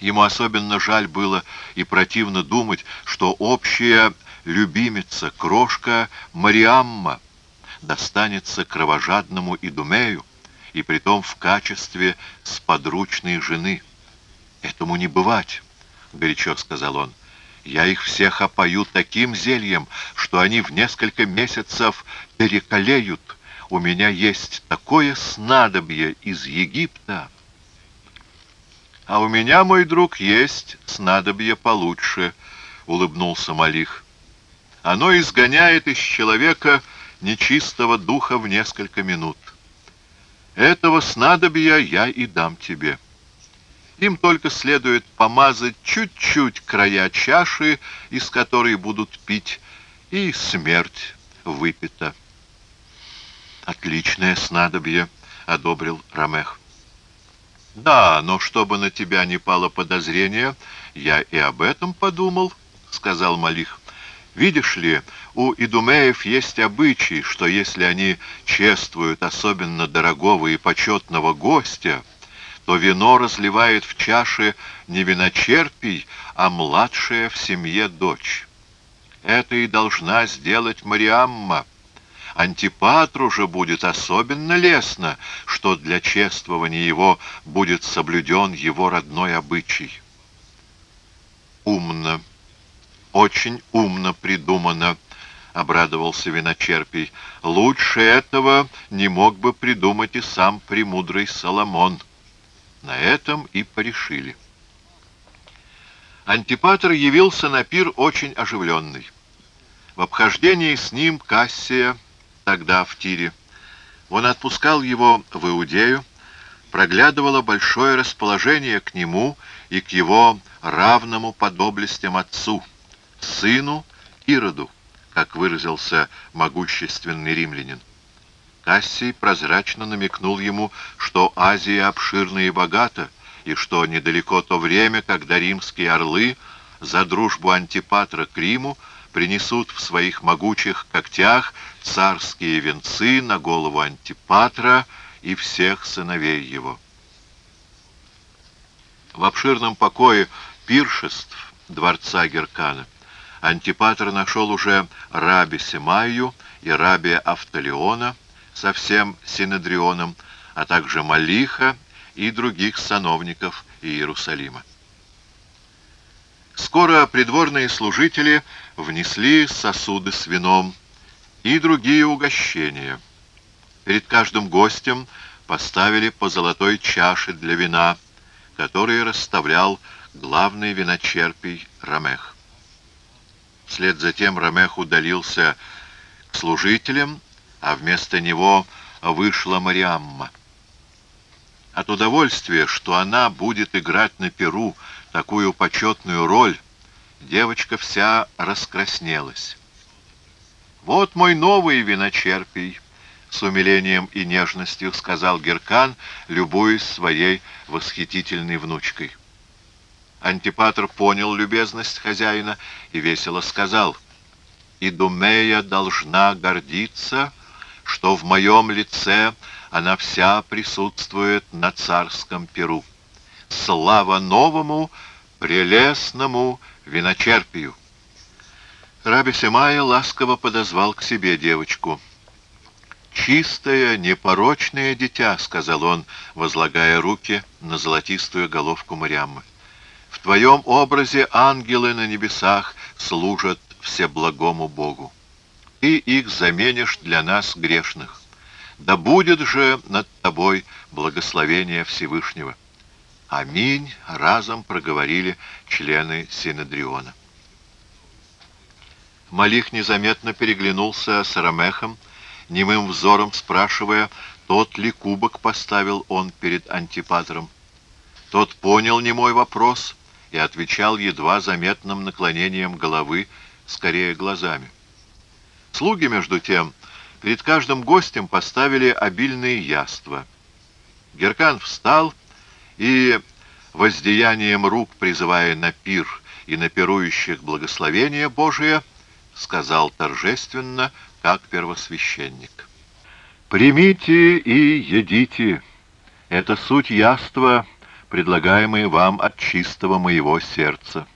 Ему особенно жаль было и противно думать, что общая любимица, крошка Мариамма, достанется кровожадному Идумею, и притом в качестве сподручной жены. «Этому не бывать», — горячо сказал он. «Я их всех опою таким зельем, что они в несколько месяцев перекалеют. У меня есть такое снадобье из Египта». «А у меня, мой друг, есть снадобье получше», — улыбнулся Малих. «Оно изгоняет из человека нечистого духа в несколько минут. Этого снадобья я и дам тебе. Им только следует помазать чуть-чуть края чаши, из которой будут пить, и смерть выпита». «Отличное снадобье», — одобрил Рамех. «Да, но чтобы на тебя не пало подозрение, я и об этом подумал», — сказал Малих. «Видишь ли, у идумеев есть обычай, что если они чествуют особенно дорогого и почетного гостя, то вино разливает в чаше не виночерпий, а младшая в семье дочь. Это и должна сделать Мариамма». Антипатру же будет особенно лестно, что для чествования его будет соблюден его родной обычай. Умно, очень умно придумано, — обрадовался виночерпий. Лучше этого не мог бы придумать и сам премудрый Соломон. На этом и порешили. Антипатр явился на пир очень оживленный. В обхождении с ним Кассия тогда в Тире. Он отпускал его в Иудею, проглядывало большое расположение к нему и к его равному по доблестям отцу, сыну Ироду, как выразился могущественный римлянин. Кассий прозрачно намекнул ему, что Азия обширна и богата, и что недалеко то время, когда римские орлы за дружбу Антипатра к Риму принесут в своих могучих когтях царские венцы на голову Антипатра и всех сыновей его. В обширном покое пиршеств дворца Геркана Антипатр нашел уже раби Семаю и раби Автолеона со всем Синедрионом, а также Малиха и других сановников Иерусалима. Скоро придворные служители внесли сосуды с вином и другие угощения. Перед каждым гостем поставили по золотой чаше для вина, которые расставлял главный виночерпий Рамех. Вслед за тем Рамех удалился к служителям, а вместо него вышла Мариамма. От удовольствия, что она будет играть на перу такую почетную роль, девочка вся раскраснелась. «Вот мой новый виночерпий», — с умилением и нежностью сказал Геркан, любуясь своей восхитительной внучкой. Антипатр понял любезность хозяина и весело сказал, «Идумея должна гордиться, что в моем лице она вся присутствует на царском перу. Слава новому, прелестному виночерпию!» Раби Семая ласково подозвал к себе девочку. «Чистое, непорочное дитя», — сказал он, возлагая руки на золотистую головку Мариаммы. «В твоем образе ангелы на небесах служат всеблагому Богу. Ты их заменишь для нас грешных. Да будет же над тобой благословение Всевышнего». «Аминь!» — разом проговорили члены Синедриона. Малих незаметно переглянулся с Рамехом, немым взором спрашивая, тот ли кубок поставил он перед антипатром. Тот понял немой вопрос и отвечал едва заметным наклонением головы, скорее глазами. Слуги, между тем, перед каждым гостем поставили обильные яства. Геркан встал и, воздеянием рук призывая на пир и на пирующих благословения Божие, сказал торжественно, как первосвященник. «Примите и едите. Это суть яства, предлагаемые вам от чистого моего сердца.